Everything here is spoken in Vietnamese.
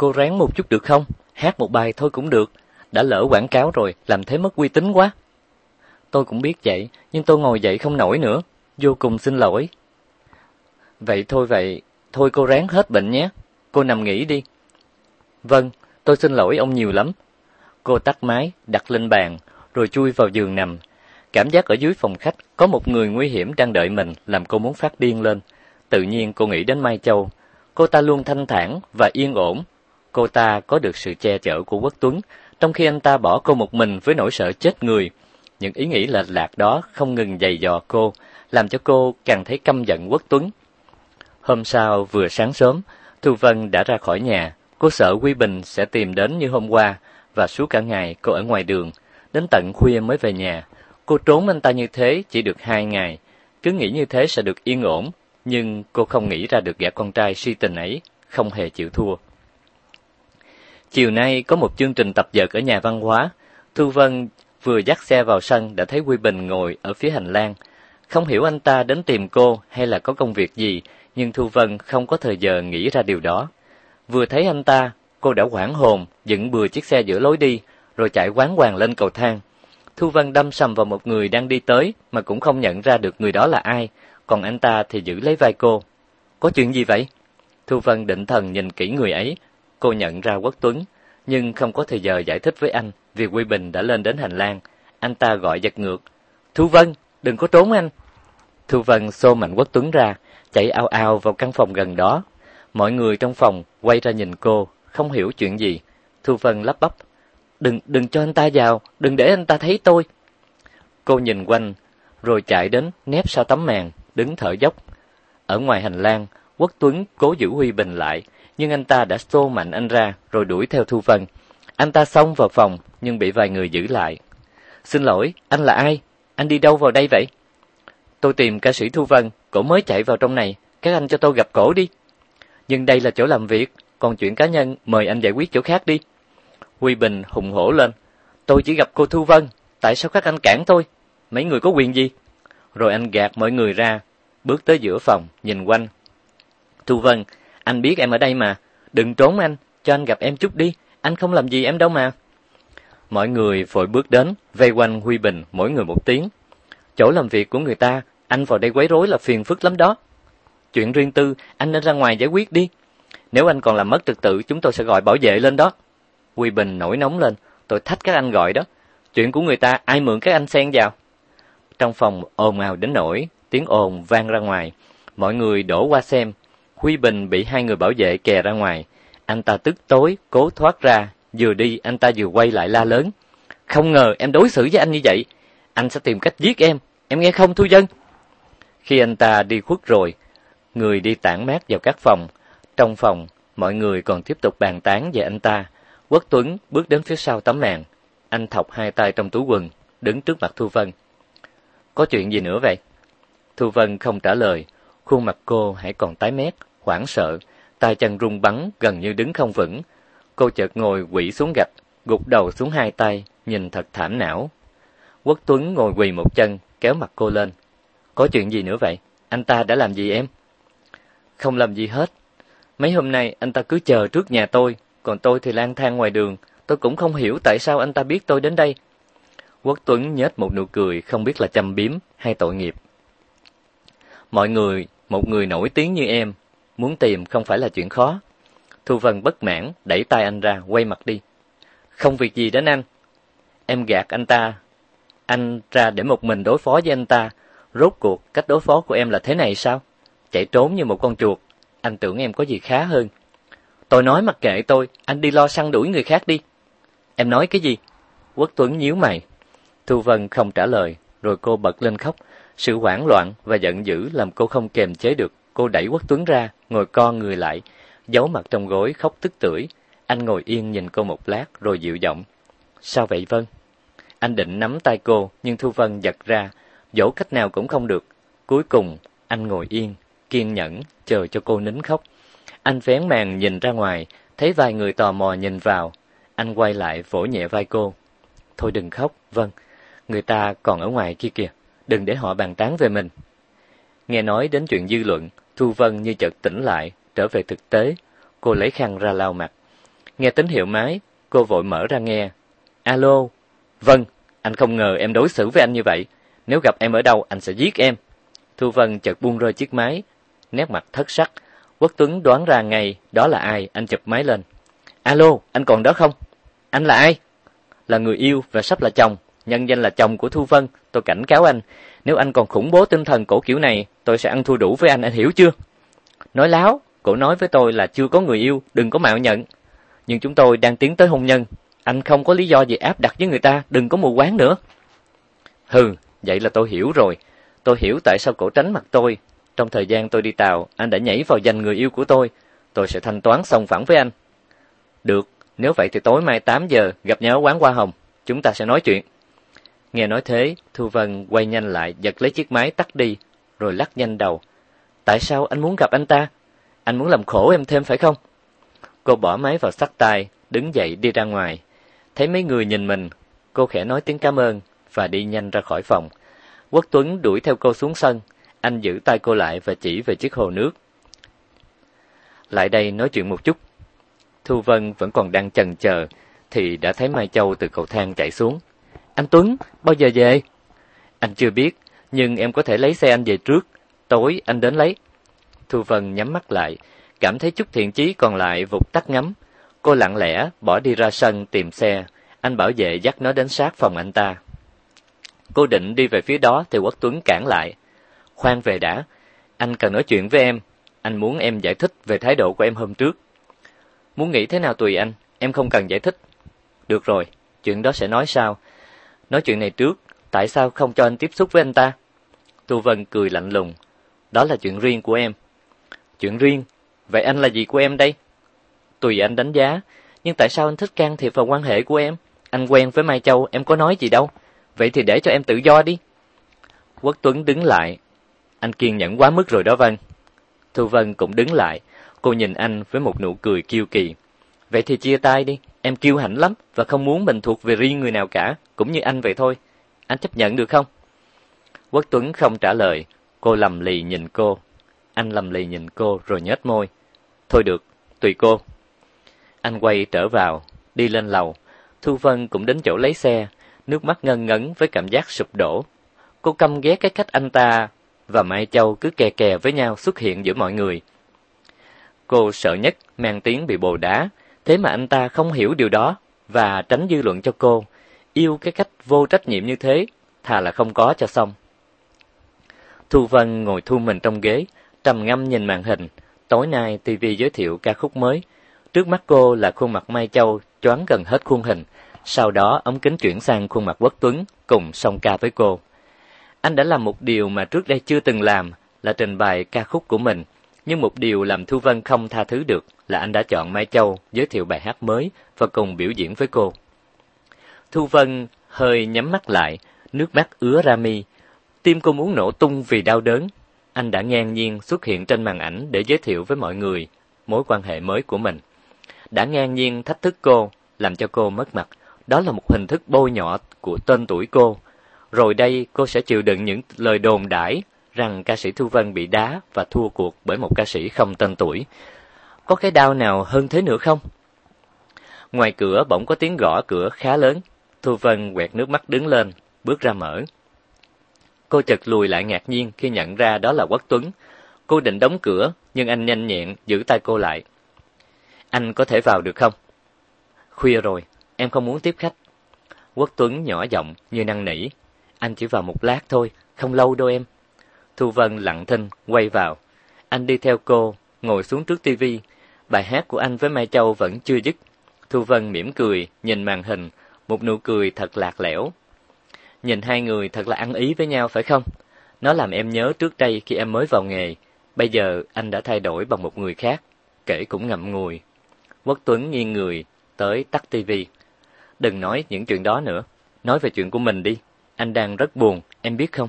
cô ráng một chút được không? Hát một bài thôi cũng được. Đã lỡ quảng cáo rồi, làm thế mất uy tín quá. Tôi cũng biết vậy, nhưng tôi ngồi dậy không nổi nữa. Vô cùng xin lỗi. Vậy thôi vậy, thôi cô ráng hết bệnh nhé. Cô nằm nghỉ đi. Vâng, tôi xin lỗi ông nhiều lắm. Cô tắt máy, đặt lên bàn, rồi chui vào giường nằm. Cảm giác ở dưới phòng khách có một người nguy hiểm đang đợi mình làm cô muốn phát điên lên. Tự nhiên cô nghĩ đến Mai Châu. Cô ta luôn thanh thản và yên ổn. Cô ta có được sự che chở của Quốc Tuấn, trong khi anh ta bỏ cô một mình với nỗi sợ chết người. Những ý nghĩ lệch lạc đó không ngừng dày dò cô, làm cho cô càng thấy căm giận Quốc Tuấn. Hôm sau vừa sáng sớm, Thu Vân đã ra khỏi nhà, cô sợ Quy Bình sẽ tìm đến như hôm qua và suốt cả ngày cô ở ngoài đường, đến tận khuya mới về nhà. Cô trốn anh ta như thế chỉ được hai ngày, cứ nghĩ như thế sẽ được yên ổn, nhưng cô không nghĩ ra được gã con trai si tình ấy, không hề chịu thua. Chiều nay có một chương trình tập dượt ở nhà văn hóa, Thu Vân vừa dắt xe vào sân đã thấy Quy Bình ngồi ở phía hành lang. Không hiểu anh ta đến tìm cô hay là có công việc gì, nhưng Thu Vân không có thời giờ nghĩ ra điều đó. Vừa thấy anh ta, cô đã hoảng hồn, dựng bừa chiếc xe giữa lối đi, rồi chạy quán hoàng lên cầu thang. Thu Vân đâm sầm vào một người đang đi tới mà cũng không nhận ra được người đó là ai, còn anh ta thì giữ lấy vai cô. Có chuyện gì vậy? Thu Vân định thần nhìn kỹ người ấy, cô nhận ra Quốc Tuấn, nhưng không có thời giờ giải thích với anh vì Quy Bình đã lên đến hành lang. Anh ta gọi giật ngược. Thu Vân, đừng có trốn anh. Thu Vân xô mạnh Quốc Tuấn ra, chạy ao ao vào căn phòng gần đó. Mọi người trong phòng quay ra nhìn cô, không hiểu chuyện gì. Thu Vân lắp bắp. Đừng, đừng cho anh ta vào, đừng để anh ta thấy tôi. Cô nhìn quanh, rồi chạy đến nép sau tấm màn, đứng thở dốc. Ở ngoài hành lang, Quốc Tuấn cố giữ Huy Bình lại, nhưng anh ta đã xô mạnh anh ra rồi đuổi theo Thu Vân. Anh ta xông vào phòng nhưng bị vài người giữ lại. "Xin lỗi, anh là ai? Anh đi đâu vào đây vậy?" "Tôi tìm ca sĩ Thu Vân, cổ mới chạy vào trong này, các anh cho tôi gặp cổ đi." "Nhưng đây là chỗ làm việc, còn chuyện cá nhân mời anh giải quyết chỗ khác đi." Huy Bình hùng hổ lên, "Tôi chỉ gặp cô Thu Vân, tại sao các anh cản tôi? Mấy người có quyền gì?" Rồi anh gạt mọi người ra, bước tới giữa phòng, nhìn quanh. "Thu Vân, anh biết em ở đây mà, đừng trốn anh, cho anh gặp em chút đi, anh không làm gì em đâu mà." Mọi người vội bước đến, vây quanh Huy Bình mỗi người một tiếng. Chỗ làm việc của người ta, anh vào đây quấy rối là phiền phức lắm đó. Chuyện riêng tư, anh nên ra ngoài giải quyết đi. Nếu anh còn làm mất trật tự, chúng tôi sẽ gọi bảo vệ lên đó. Huy Bình nổi nóng lên, tôi thách các anh gọi đó. Chuyện của người ta, ai mượn các anh xen vào? Trong phòng ồn ào đến nổi tiếng ồn vang ra ngoài. Mọi người đổ qua xem. Huy Bình bị hai người bảo vệ kè ra ngoài. Anh ta tức tối, cố thoát ra, vừa đi anh ta vừa quay lại la lớn. Không ngờ em đối xử với anh như vậy, anh sẽ tìm cách giết em, em nghe không Thu Dân? Khi anh ta đi khuất rồi, người đi tản mát vào các phòng. Trong phòng, mọi người còn tiếp tục bàn tán về anh ta. Quốc Tuấn bước đến phía sau tấm màn. Anh thọc hai tay trong túi quần, đứng trước mặt Thu Vân. Có chuyện gì nữa vậy? Thu Vân không trả lời, khuôn mặt cô hãy còn tái mét, hoảng sợ, tay chân run bắn gần như đứng không vững. Cô chợt ngồi quỵ xuống gạch, gục đầu xuống hai tay, nhìn thật thảm não. Quốc Tuấn ngồi quỳ một chân, kéo mặt cô lên. Có chuyện gì nữa vậy? Anh ta đã làm gì em? Không làm gì hết. Mấy hôm nay anh ta cứ chờ trước nhà tôi, còn tôi thì lang thang ngoài đường. Tôi cũng không hiểu tại sao anh ta biết tôi đến đây. Quốc Tuấn nhếch một nụ cười không biết là châm biếm hay tội nghiệp. Mọi người, một người nổi tiếng như em, muốn tìm không phải là chuyện khó. Thu Vân bất mãn, đẩy tay anh ra, quay mặt đi. Không việc gì đến anh. Em gạt anh ta. Anh ra để một mình đối phó với anh ta. Rốt cuộc, cách đối phó của em là thế này sao? Chạy trốn như một con chuột. Anh tưởng em có gì khá hơn. Tôi nói mặc kệ tôi, anh đi lo săn đuổi người khác đi. Em nói cái gì? Quốc Tuấn nhíu mày. Thu Vân không trả lời, rồi cô bật lên khóc. Sự hoảng loạn và giận dữ làm cô không kềm chế được. Cô đẩy Quốc Tuấn ra, ngồi co người lại, giấu mặt trong gối khóc tức tưởi. Anh ngồi yên nhìn cô một lát rồi dịu giọng. Sao vậy Vân? Anh định nắm tay cô, nhưng Thu Vân giật ra, dỗ cách nào cũng không được. Cuối cùng, anh ngồi yên, kiên nhẫn, chờ cho cô nín khóc. Anh vén màn nhìn ra ngoài, thấy vài người tò mò nhìn vào. Anh quay lại vỗ nhẹ vai cô. Thôi đừng khóc, Vân. Người ta còn ở ngoài kia kìa, đừng để họ bàn tán về mình. Nghe nói đến chuyện dư luận, Thu Vân như chợt tỉnh lại, trở về thực tế. Cô lấy khăn ra lau mặt. Nghe tín hiệu máy, cô vội mở ra nghe. Alo. Vâng, anh không ngờ em đối xử với anh như vậy. Nếu gặp em ở đâu, anh sẽ giết em. Thu Vân chợt buông rơi chiếc máy, nét mặt thất sắc. Quốc Tuấn đoán ra ngay đó là ai, anh chụp máy lên. Alo, anh còn đó không? Anh là ai? Là người yêu và sắp là chồng, nhân danh là chồng của Thu Vân, tôi cảnh cáo anh, nếu anh còn khủng bố tinh thần cổ kiểu này, tôi sẽ ăn thua đủ với anh, anh hiểu chưa? Nói láo, cổ nói với tôi là chưa có người yêu, đừng có mạo nhận. Nhưng chúng tôi đang tiến tới hôn nhân, anh không có lý do gì áp đặt với người ta, đừng có mù quáng nữa. Hừ, vậy là tôi hiểu rồi. Tôi hiểu tại sao cổ tránh mặt tôi. Trong thời gian tôi đi tàu, anh đã nhảy vào giành người yêu của tôi. Tôi sẽ thanh toán xong phẳng với anh. Được, nếu vậy thì tối mai 8 giờ gặp nhau ở quán Hoa Hồng, chúng ta sẽ nói chuyện. Nghe nói thế, Thu Vân quay nhanh lại, giật lấy chiếc máy tắt đi, rồi lắc nhanh đầu. Tại sao anh muốn gặp anh ta? Anh muốn làm khổ em thêm phải không? Cô bỏ máy vào sắt tay, đứng dậy đi ra ngoài. Thấy mấy người nhìn mình, cô khẽ nói tiếng cảm ơn và đi nhanh ra khỏi phòng. Quốc Tuấn đuổi theo cô xuống sân, anh giữ tay cô lại và chỉ về chiếc hồ nước. Lại đây nói chuyện một chút. Thu Vân vẫn còn đang chần chờ thì đã thấy Mai Châu từ cầu thang chạy xuống. Anh Tuấn, bao giờ về? Anh chưa biết, nhưng em có thể lấy xe anh về trước, tối anh đến lấy. Thu Vân nhắm mắt lại, cảm thấy chút thiện chí còn lại vụt tắt ngắm. Cô lặng lẽ bỏ đi ra sân tìm xe, anh bảo vệ dắt nó đến sát phòng anh ta. Cô định đi về phía đó thì Quốc Tuấn cản lại. Khoan về đã, anh cần nói chuyện với em, anh muốn em giải thích về thái độ của em hôm trước. Muốn nghĩ thế nào tùy anh, em không cần giải thích. Được rồi, chuyện đó sẽ nói sau. Nói chuyện này trước, tại sao không cho anh tiếp xúc với anh ta? Tu Vân cười lạnh lùng. Đó là chuyện riêng của em. Chuyện riêng? Vậy anh là gì của em đây? Tùy anh đánh giá, nhưng tại sao anh thích can thiệp vào quan hệ của em? Anh quen với Mai Châu, em có nói gì đâu. Vậy thì để cho em tự do đi. Quốc Tuấn đứng lại. Anh kiên nhẫn quá mức rồi đó Vân. Thu Vân cũng đứng lại. Cô nhìn anh với một nụ cười kiêu kỳ. Vậy thì chia tay đi, em kiêu hãnh lắm và không muốn mình thuộc về riêng người nào cả, cũng như anh vậy thôi. Anh chấp nhận được không? Quốc Tuấn không trả lời, cô lầm lì nhìn cô. Anh lầm lì nhìn cô rồi nhếch môi. Thôi được, tùy cô. Anh quay trở vào, đi lên lầu. Thu Vân cũng đến chỗ lấy xe, nước mắt ngân ngấn với cảm giác sụp đổ. Cô căm ghét cái cách anh ta và Mai Châu cứ kè kè với nhau xuất hiện giữa mọi người. Cô sợ nhất mang tiếng bị bồ đá, thế mà anh ta không hiểu điều đó và tránh dư luận cho cô. Yêu cái cách vô trách nhiệm như thế, thà là không có cho xong. Thu Vân ngồi thu mình trong ghế, trầm ngâm nhìn màn hình. Tối nay TV giới thiệu ca khúc mới. Trước mắt cô là khuôn mặt Mai Châu choáng gần hết khuôn hình. Sau đó ống kính chuyển sang khuôn mặt Quốc Tuấn cùng song ca với cô. Anh đã làm một điều mà trước đây chưa từng làm là trình bày ca khúc của mình. Nhưng một điều làm Thu Vân không tha thứ được là anh đã chọn Mai Châu giới thiệu bài hát mới và cùng biểu diễn với cô. Thu Vân hơi nhắm mắt lại, nước mắt ứa ra mi. Tim cô muốn nổ tung vì đau đớn. Anh đã ngang nhiên xuất hiện trên màn ảnh để giới thiệu với mọi người mối quan hệ mới của mình. Đã ngang nhiên thách thức cô, làm cho cô mất mặt. Đó là một hình thức bôi nhọ của tên tuổi cô. Rồi đây cô sẽ chịu đựng những lời đồn đãi rằng ca sĩ Thu Vân bị đá và thua cuộc bởi một ca sĩ không tên tuổi. Có cái đau nào hơn thế nữa không? Ngoài cửa bỗng có tiếng gõ cửa khá lớn. Thu Vân quẹt nước mắt đứng lên, bước ra mở. Cô chợt lùi lại ngạc nhiên khi nhận ra đó là Quốc Tuấn. Cô định đóng cửa, nhưng anh nhanh nhẹn giữ tay cô lại. Anh có thể vào được không? Khuya rồi, em không muốn tiếp khách. Quốc Tuấn nhỏ giọng như năn nỉ. Anh chỉ vào một lát thôi, không lâu đâu em. Thu Vân lặng thinh, quay vào. Anh đi theo cô, ngồi xuống trước tivi. Bài hát của anh với Mai Châu vẫn chưa dứt. Thu Vân mỉm cười, nhìn màn hình, một nụ cười thật lạc lẽo. Nhìn hai người thật là ăn ý với nhau phải không? Nó làm em nhớ trước đây khi em mới vào nghề. Bây giờ anh đã thay đổi bằng một người khác, kể cũng ngậm ngùi. Quốc Tuấn nghiêng người, tới tắt tivi. Đừng nói những chuyện đó nữa, nói về chuyện của mình đi. Anh đang rất buồn, em biết không?